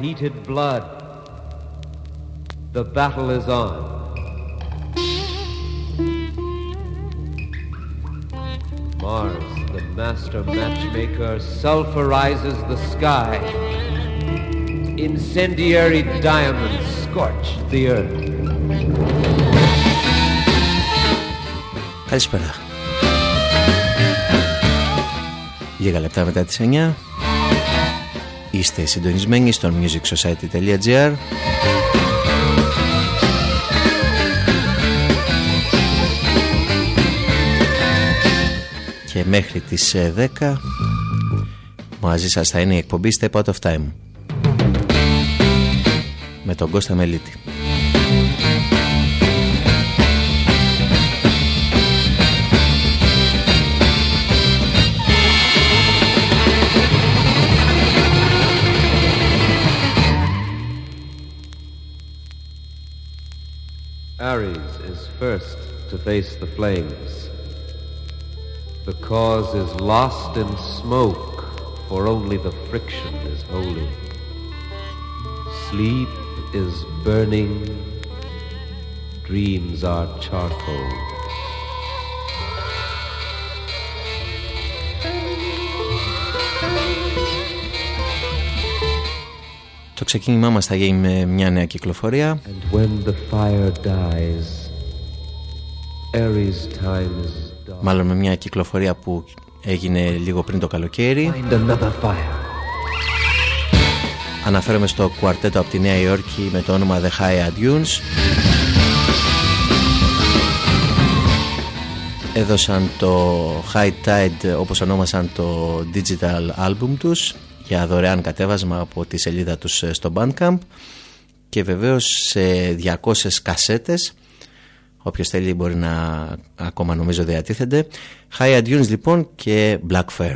heated blood. The battle is on. Mars, the master matchmaker, sulfurizes the sky. Incendiary diamonds scorch the earth. Καλησπέρα. Λίγα λεπτά μετά τις 9 Είστε συντονισμένοι στο musicsociety.gr και μέχρι τις 10 ε, μαζί σας θα είναι η εκπομπή Step Out of Time με τον Κώστα Μελίτη. Ares is first to face the flames. The cause is lost in smoke, for only the friction is holy. Sleep is burning, dreams are charcoal. Το ξεκίνημά μας θα γίνει με μια νέα κυκλοφορία. Μάλλον με μια κυκλοφορία που έγινε λίγο πριν το καλοκαίρι. Αναφέρομαι στο κουαρτέτο από τη Νέα Υόρκη με το όνομα The High Dunes. Έδωσαν το High Tide όπως ονόμασαν το digital album τους για δωρεάν κατέβασμα από τη σελίδα τους ε, στο Bandcamp. Και βεβαίως σε 200 κασέτες όποιος θέλει μπορεί να ακόμα νομίζω διατίθενται. High Dunes λοιπόν και Black Fair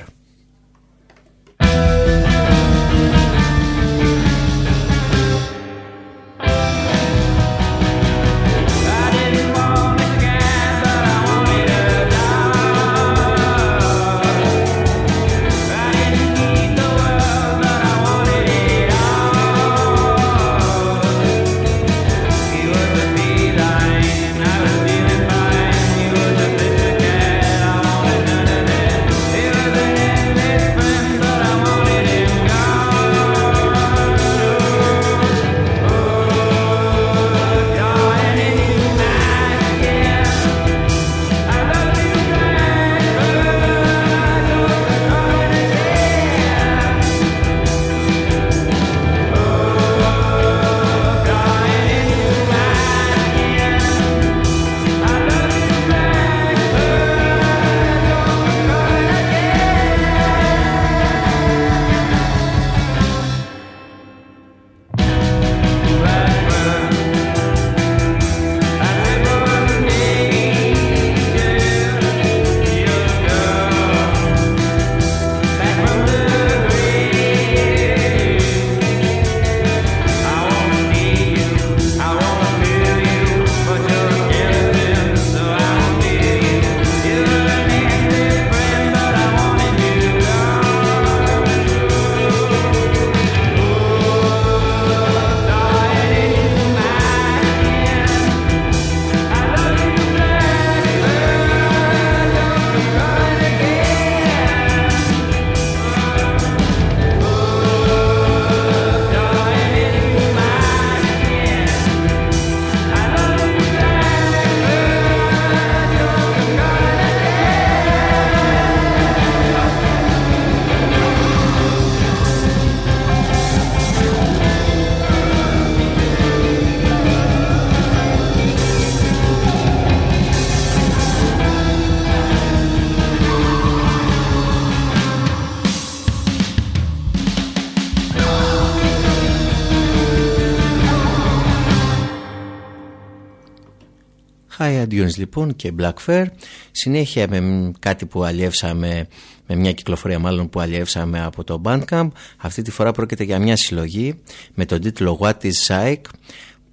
High Dunes λοιπόν και Black Fair. Συνέχεια με κάτι που αλλιεύσαμε, με μια κυκλοφορία μάλλον που αλλιεύσαμε από το Bandcamp. Αυτή τη φορά πρόκειται για μια συλλογή με τον τίτλο What is Psych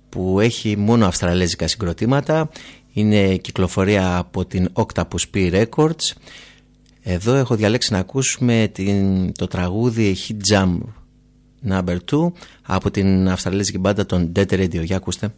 που έχει μόνο αυστραλέζικα συγκροτήματα. Είναι κυκλοφορία από την Octopus P Records. Εδώ έχω διαλέξει να ακούσουμε την, το τραγούδι Hit Jam Number 2 από την αυστραλέζικη μπάντα των Dead Radio. Για ακούστε.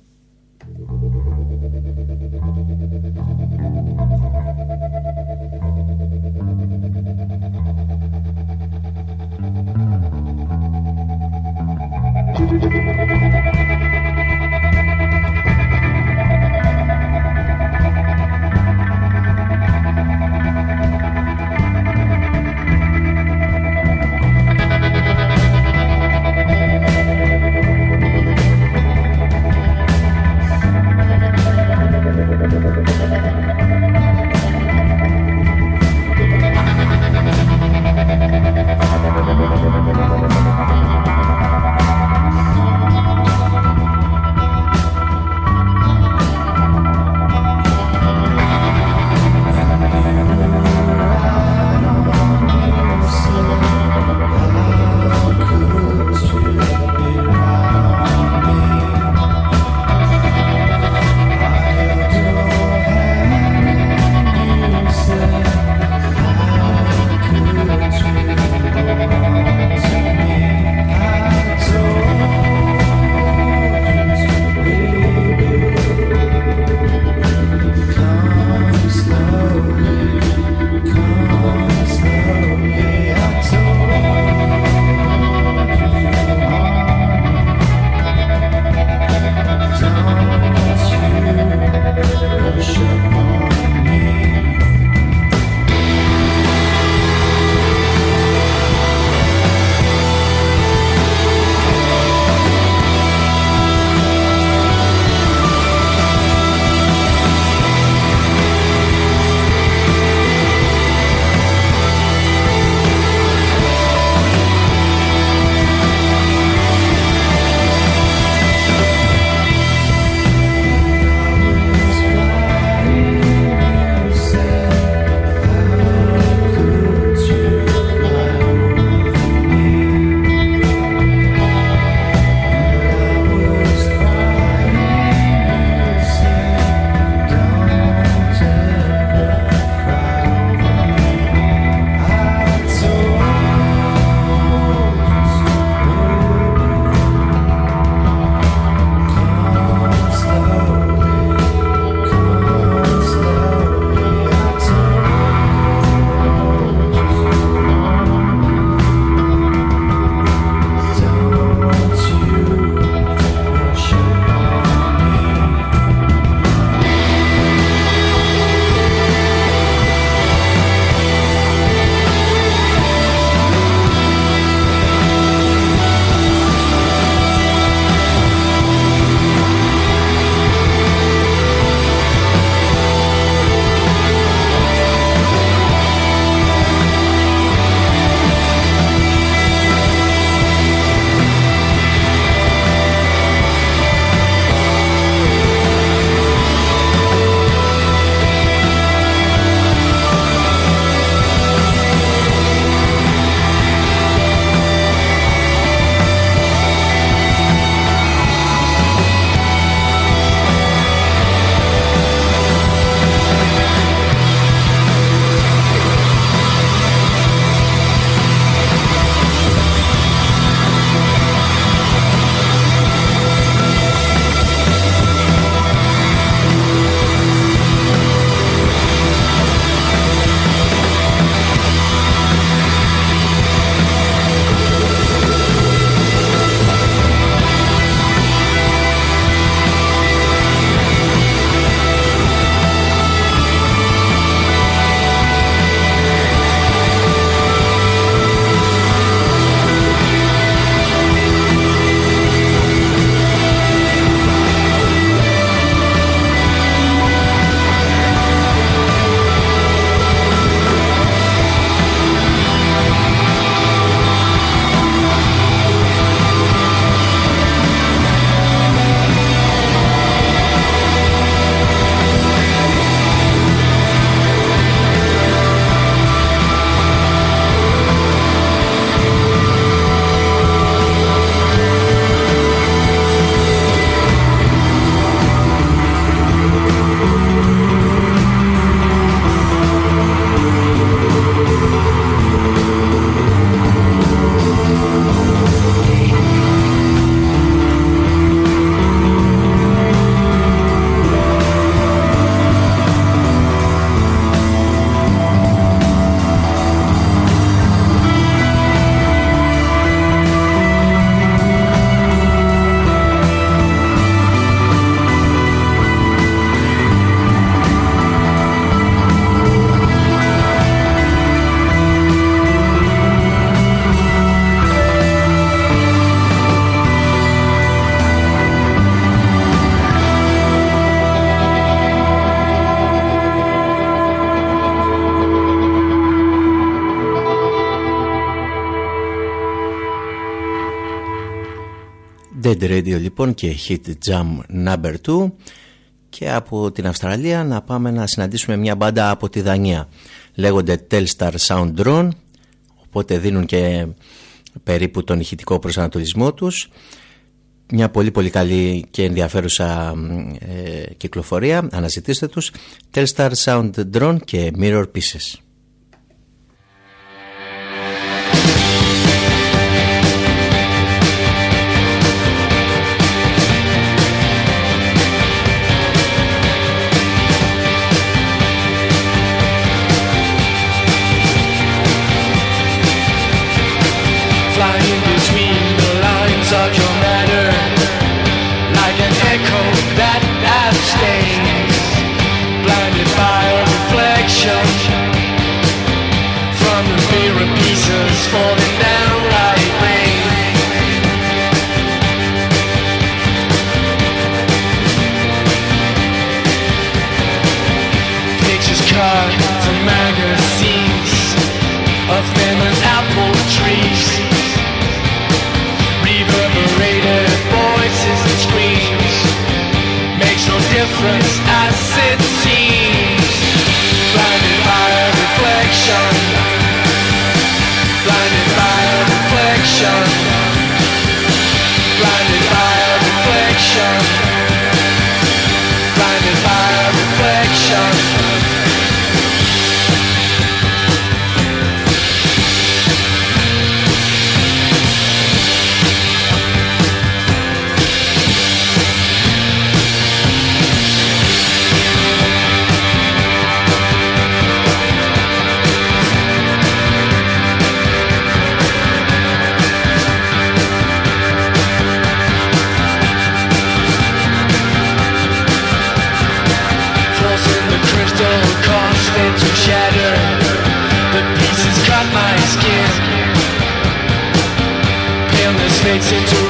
Dead Radio λοιπόν και Hit Jam Number 2 και από την Αυστραλία να πάμε να συναντήσουμε μια μπάντα από τη Δανία. Λέγονται Telstar Sound Drone οπότε δίνουν και περίπου τον ηχητικό προσανατολισμό τους. Μια πολύ πολύ καλή και ενδιαφέρουσα ε, κυκλοφορία. Αναζητήστε τους. Telstar Sound Drone και Mirror Pieces Reverberated voices and screams. Makes no difference, I said takes into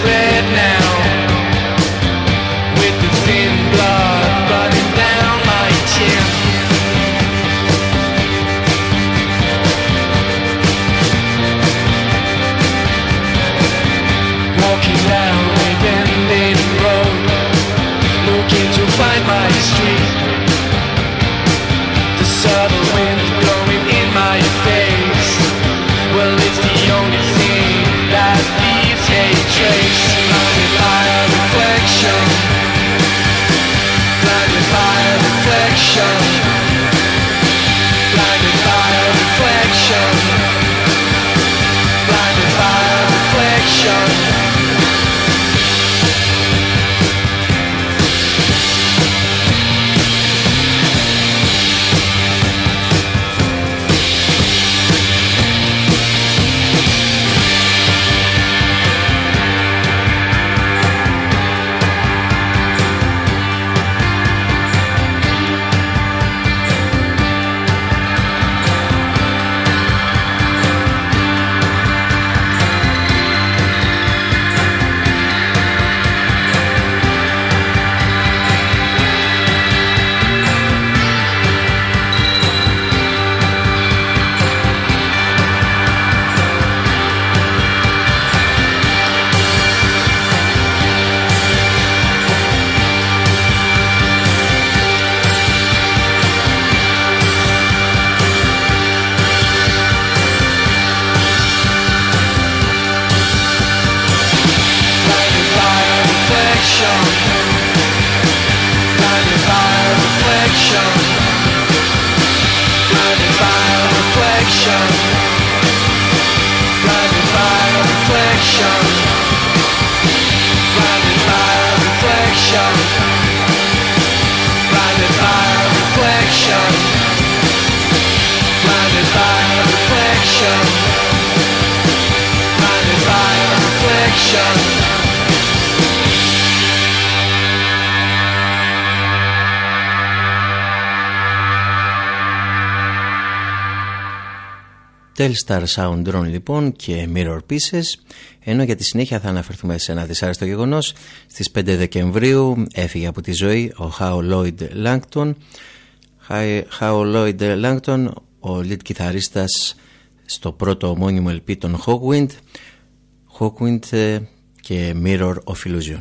Telstar Sound Drone λοιπόν και Mirror Pieces. Ενώ για τη συνέχεια θα αναφερθούμε σε ένα δυσάρεστο γεγονός. Στις 5 Δεκεμβρίου έφυγε από τη ζωή ο How Lloyd Langton How Lloyd Langton ο lead κιθαρίστας στο πρώτο ομώνυμο LP των Hawkwind Hawkwind ε, και Mirror of Illusion.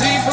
see.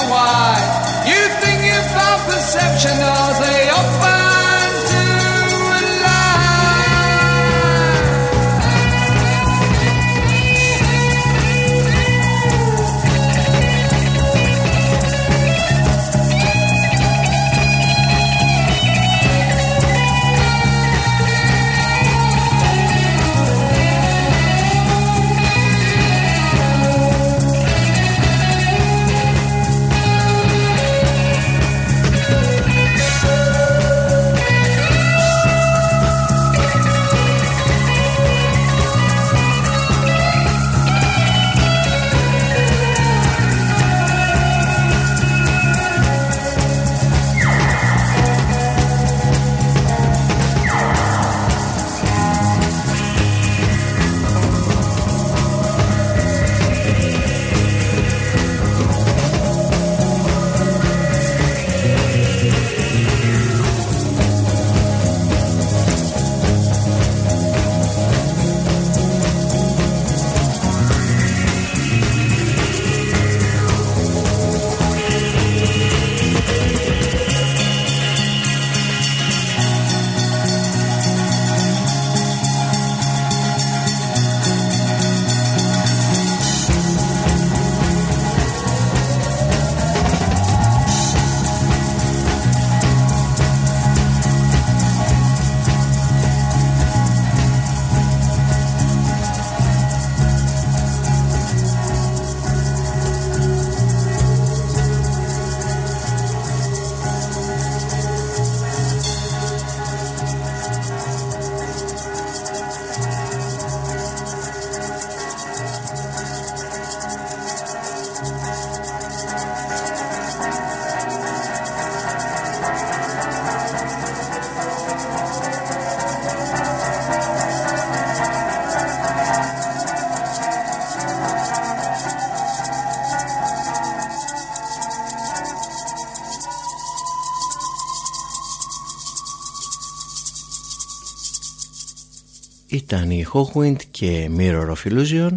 Ήταν η Hawkwind και Mirror of Illusion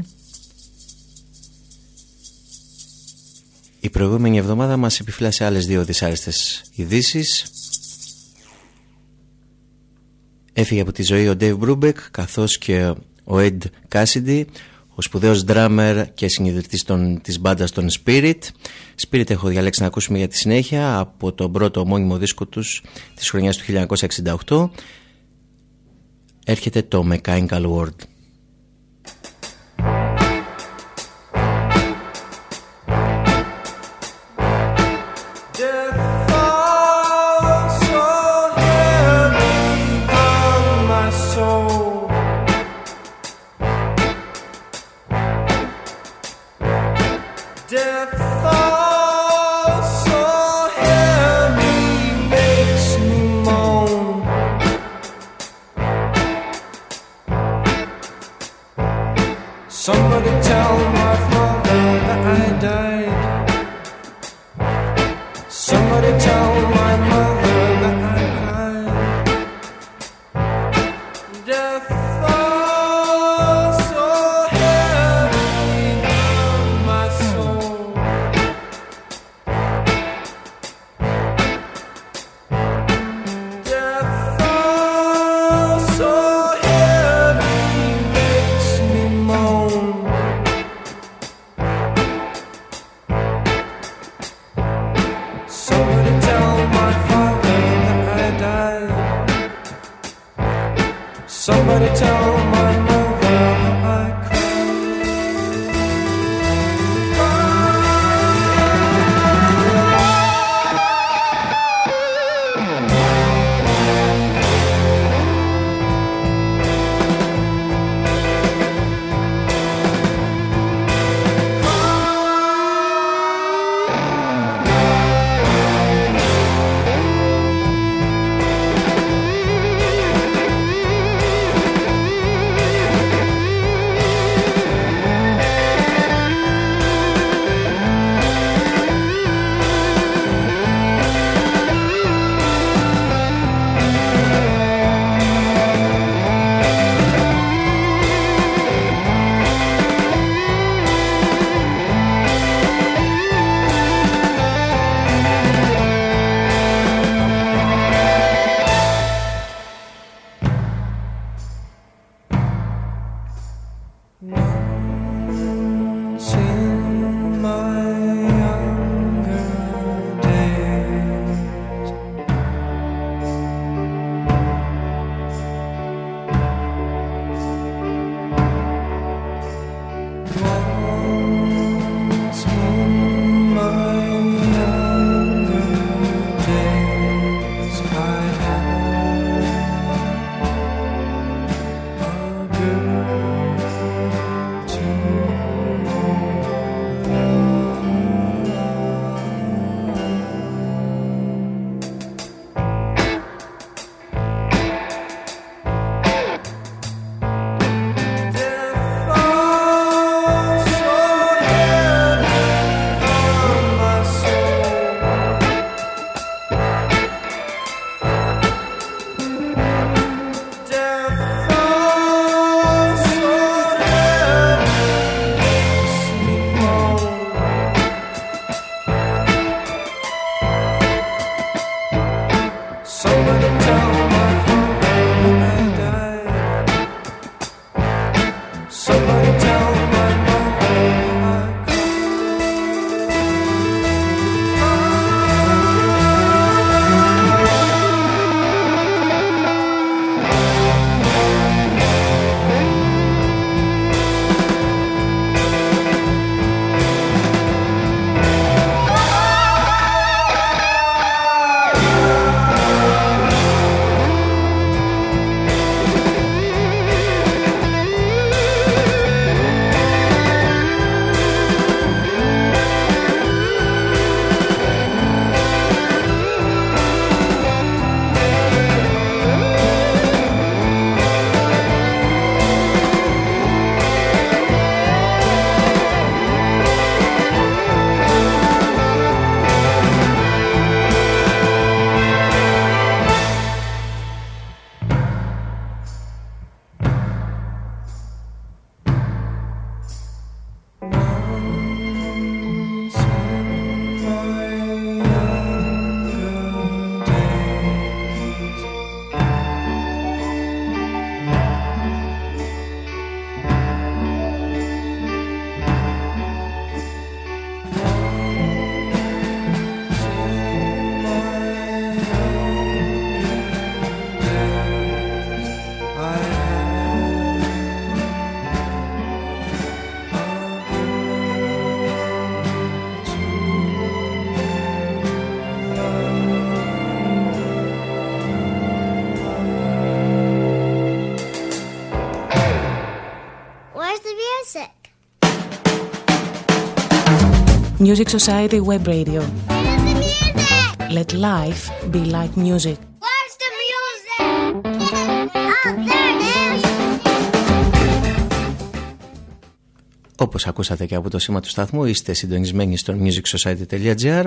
Η προηγούμενη εβδομάδα μας επιφύλασε άλλες δύο δυσάρεστες ειδήσεις. Έφυγε από τη ζωή ο Dave Brubeck καθώς και ο Ed Cassidy ο σπουδαίος drummer και συνειδητής των, της μπάντας των Spirit. Spirit έχω διαλέξει να ακούσουμε για τη συνέχεια από τον πρώτο ομώνυμο δίσκο τους της χρονιάς του 1968. Έρχεται το Mechanical World. Somebody tell my father that I died. Music Society Web Radio. Let life be like music. Where's the music? Oh, there it is. Όπως ακούσατε και από το σήμα του σταθμού είστε συντονισμένοι στο musicsociety.gr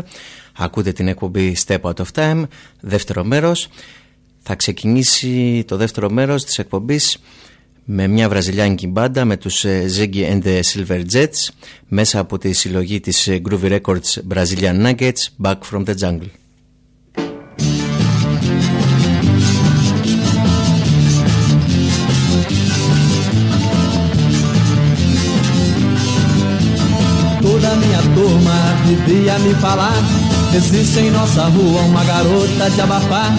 Ακούτε την εκπομπή Step Out of Time, δεύτερο μέρος Θα ξεκινήσει το δεύτερο μέρος της εκπομπής με μια βραζιλιάνικη μπάντα με τους ε, Ziggy and the Silver Jets μέσα από τη συλλογή της ε, Groovy Records Brazilian Nuggets Back from the Jungle. Toda minha turma vivia me falar Existe em nossa rua uma garota de abafar.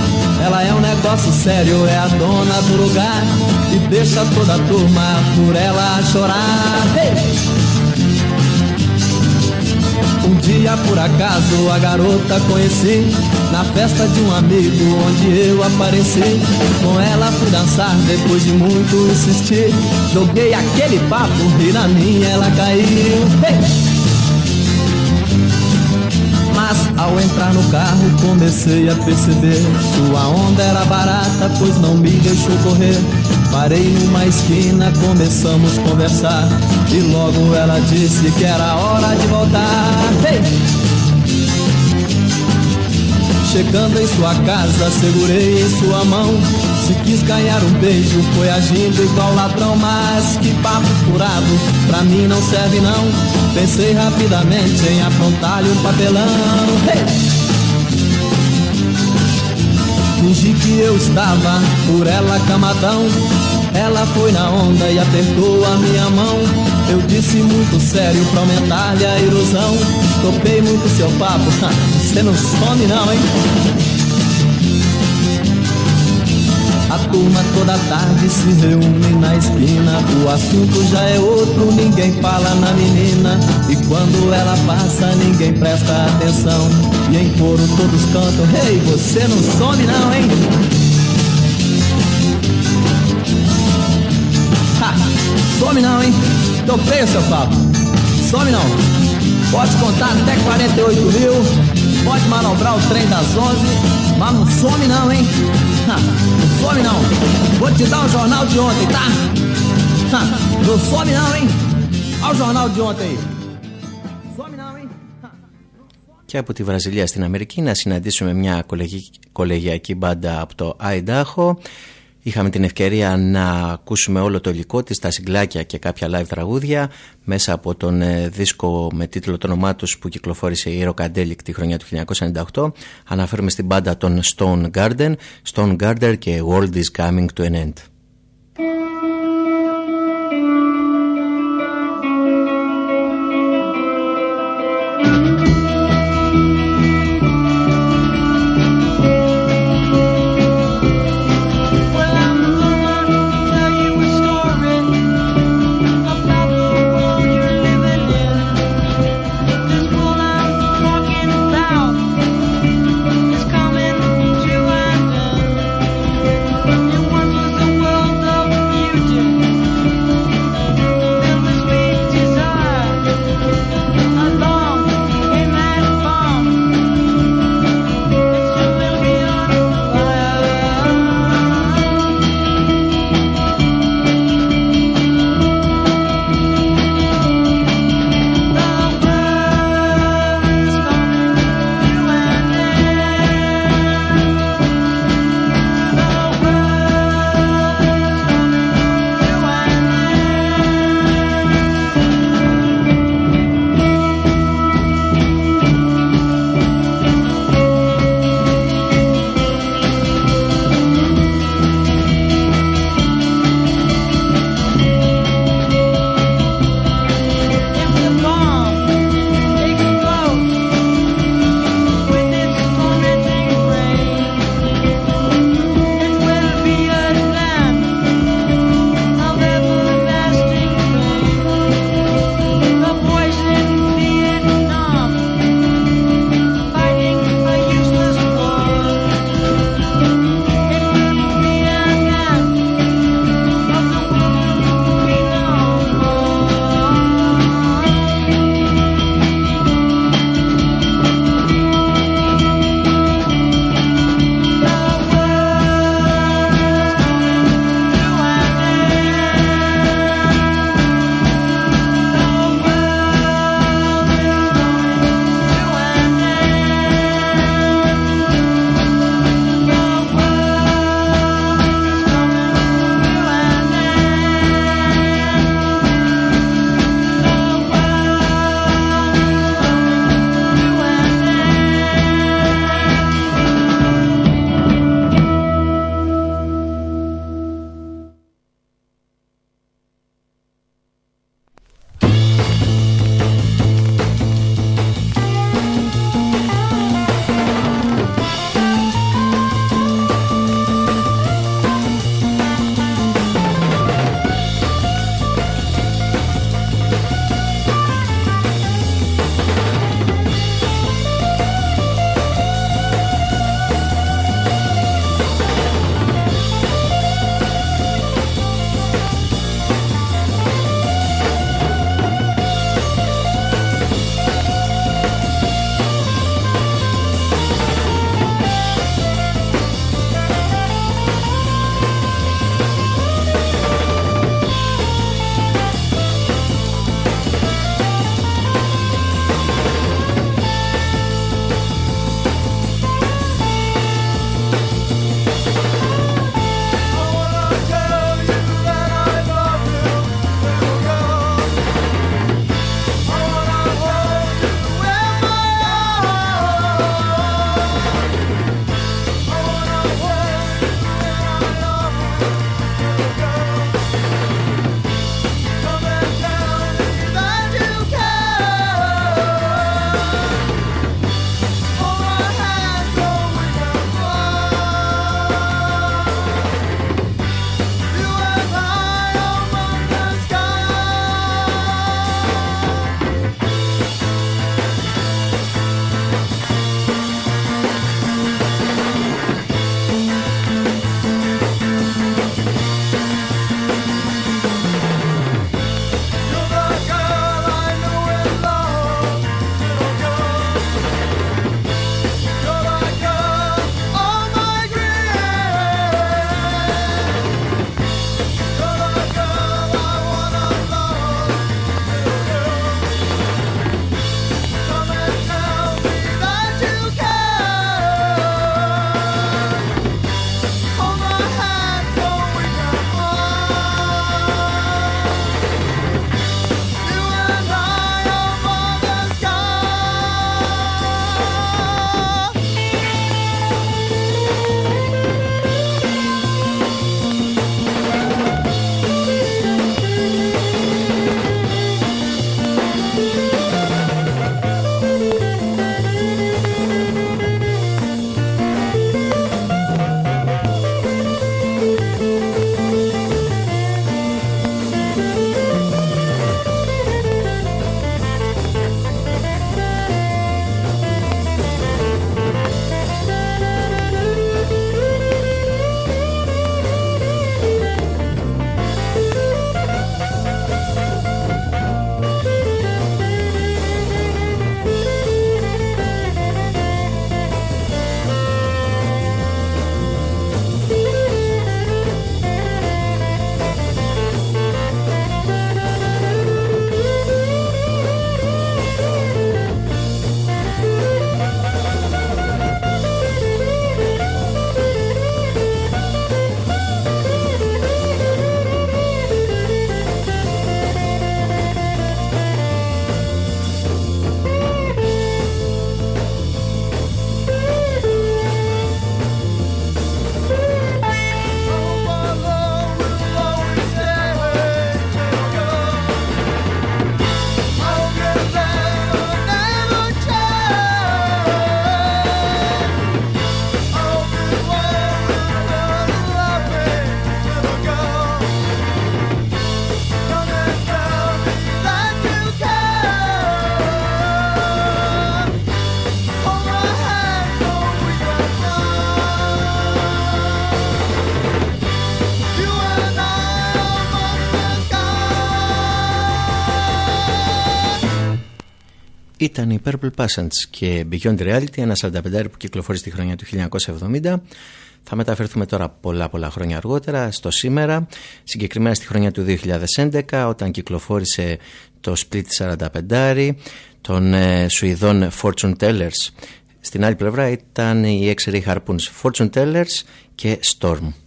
Ela é um negócio sério, é a dona do lugar. E deixa toda a turma por ela chorar. Hey! Um dia por acaso a garota conheci. Na festa de um amigo onde eu apareci. Com ela fui dançar depois de muito insistir. Joguei aquele papo e na minha ela caiu. Hey! Mas ao entrar no carro comecei a perceber. Sua onda era barata, pois não me deixou correr. Parei numa esquina, começamos a conversar. E logo ela disse que era hora de voltar. Hey! Chegando em sua casa, segurei em sua mão. Se quis ganhar um beijo, foi agindo igual ladrão Mas que papo furado, pra mim não serve não. Pensei rapidamente em aprontar-lhe um papelão. Hey! Fingi que eu estava por ela camadão. Ela foi na onda e apertou a minha mão Eu disse muito sério pra aumentar-lhe a ilusão Topei muito seu papo, você não some não, hein? A turma toda tarde se reúne na esquina O assunto já é outro, ninguém fala na menina E quando ela passa, ninguém presta atenção E em coro todos cantam Ei, hey, você não some não, hein? Topei o seu papo Some não Pode contar até 48 mil Pode manobrar o trem das 11 Mas não some não, hein? Ha, não some não. Vou te dar o jornal de ontem, tá? Ha, não some não, hein? Olha o jornal de ontem aí. Some não, hein? Και από τη Βραζιλία στην Αμερική να συναντήσουμε μια κολεγιακή μπάντα από το Idaho. Είχαμε την ευκαιρία να ακούσουμε όλο το υλικό της, τα συγκλάκια και κάποια live τραγούδια μέσα από τον δίσκο με τίτλο το όνομά τους που κυκλοφόρησε η Rockadelic τη χρονιά του 1998. Αναφέρουμε στην μπάντα των Stone Garden, Stone Garden και World is Coming to an End. Ήταν η Purple Passants και Beyond Reality, ένα 45 που κυκλοφόρησε τη χρονιά του 1970. Θα μεταφερθούμε τώρα πολλά πολλά χρόνια αργότερα, στο σήμερα, συγκεκριμένα στη χρονιά του 2011, όταν κυκλοφόρησε το Split 45 των ε, Σουηδών Fortune Tellers. Στην άλλη πλευρά ήταν οι X-Ray Harpoons Fortune Tellers και Storm.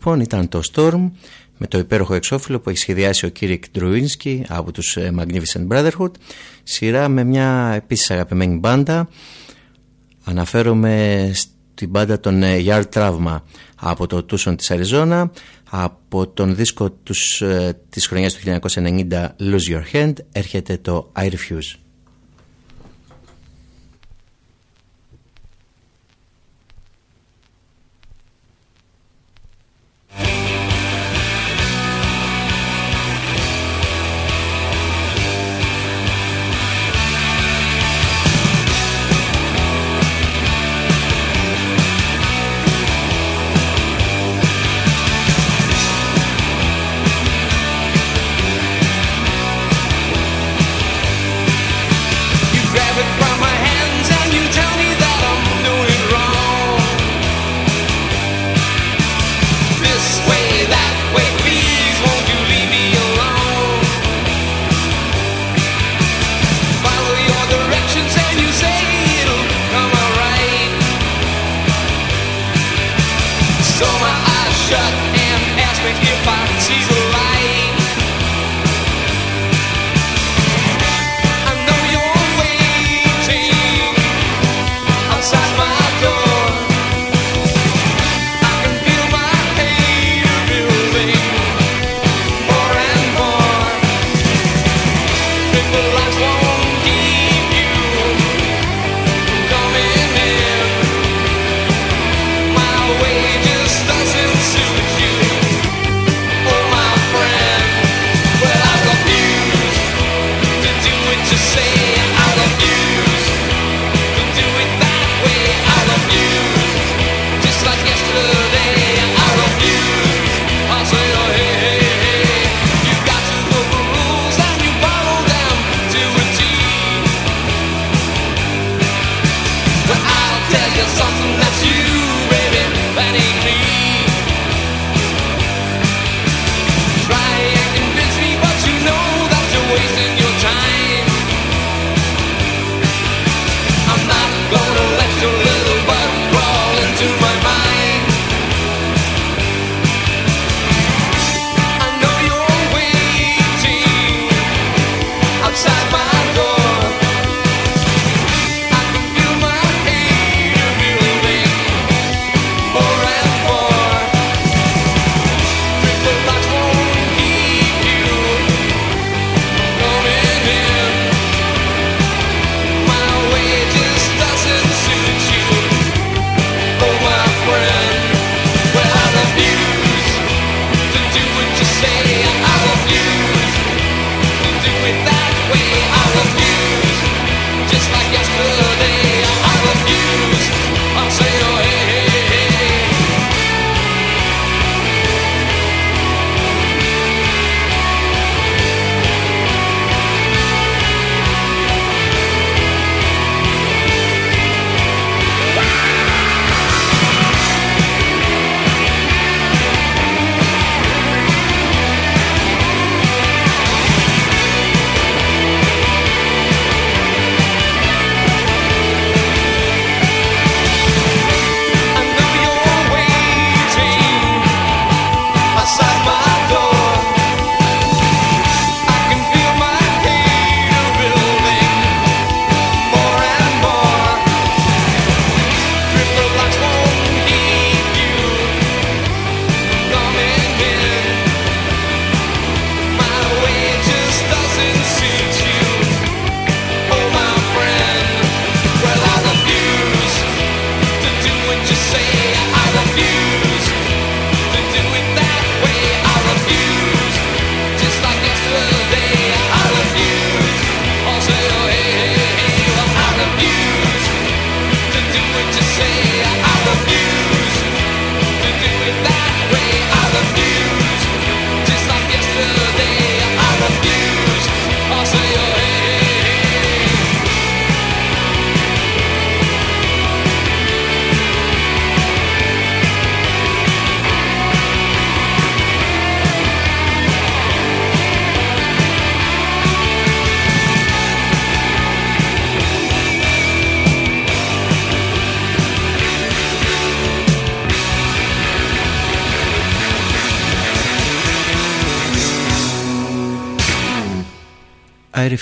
Λοιπόν ήταν το Storm με το υπέροχο εξώφυλλο που έχει σχεδιάσει ο Κύρικ Ντρουίνσκι από τους ε, Magnificent Brotherhood. Σειρά με μια επίσης αγαπημένη μπάντα. Αναφέρομαι στην μπάντα των ε, Yard Trauma από το Tucson της Αριζόνα από τον δίσκο τους, ε, της χρονιάς του 1990 Lose Your Hand έρχεται το I Refuse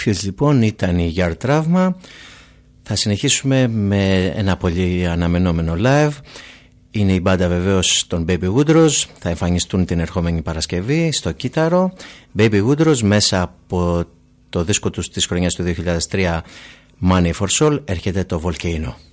I Refuse λοιπόν ήταν η Yard Trauma θα συνεχίσουμε με ένα πολύ αναμενόμενο live. Είναι η μπάντα βεβαίως των Baby Woodrows. Θα εμφανιστούν την ερχόμενη Παρασκευή στο Κύτταρο. Baby Woodrows μέσα από το δίσκο τους της χρονιάς του 2003 Money for Soul έρχεται το Volcano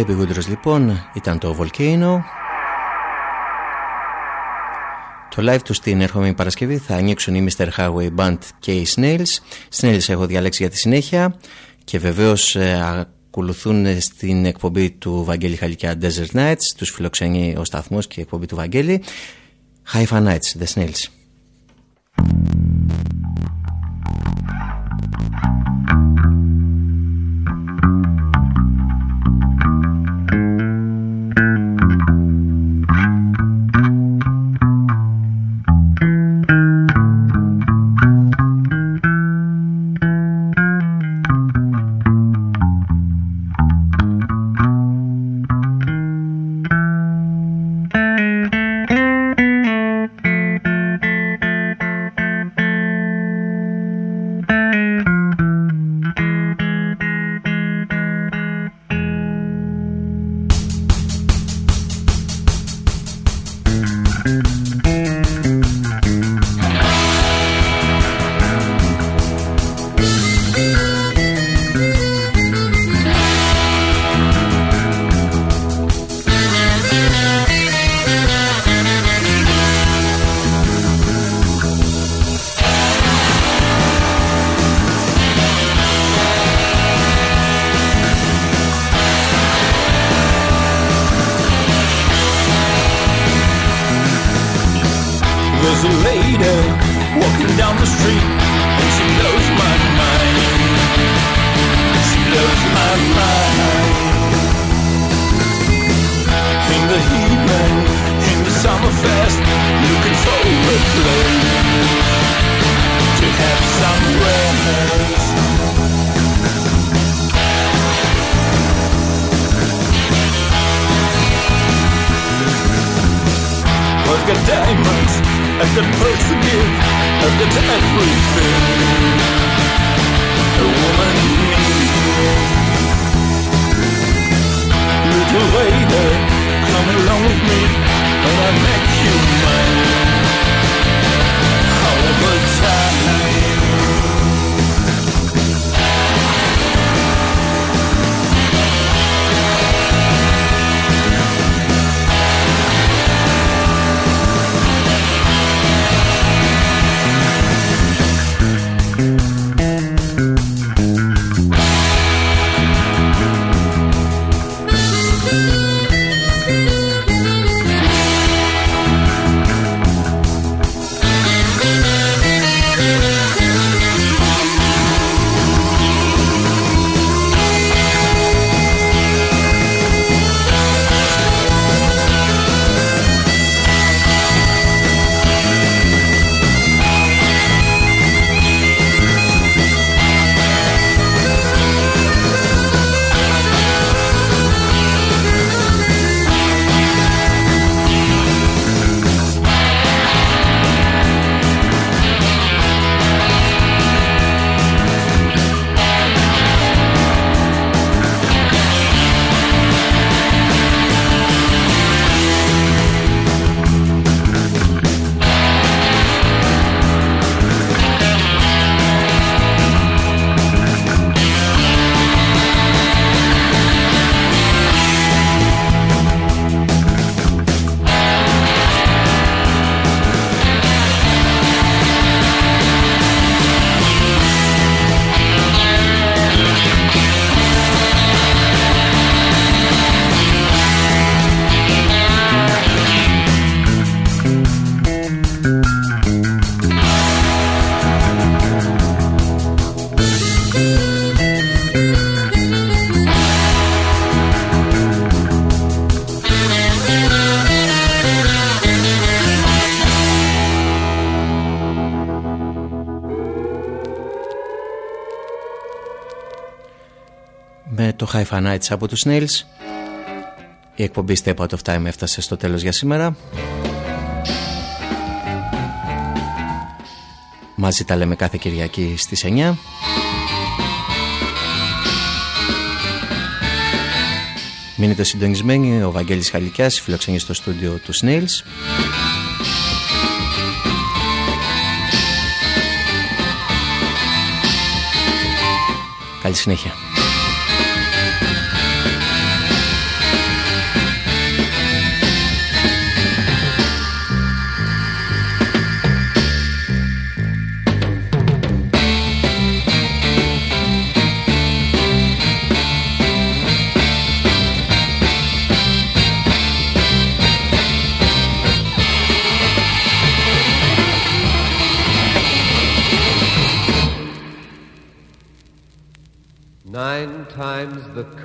Baby Woodrose λοιπόν ήταν το Volcano το live τους στην ερχόμενη Παρασκευή θα ανοίξουν οι Mr. Highway Band και οι Snails. Snails έχω διαλέξει για τη συνέχεια και βεβαίως ε, ακολουθούν στην εκπομπή του Βαγγέλη Χαλικιά Desert Nights τους φιλοξενεί ο σταθμός και η εκπομπή του Βαγγέλη. Haifa Nights, The Snails High Nights από τους Nails η εκπομπή Step Out of Time έφτασε στο τέλος για σήμερα Μαζί τα λέμε κάθε Κυριακή στις 9 Μείνετε συντονισμένοι, ο Βαγγέλης Χαλικιάς φιλοξενεί στο στούντιο του Snails. Καλή συνέχεια.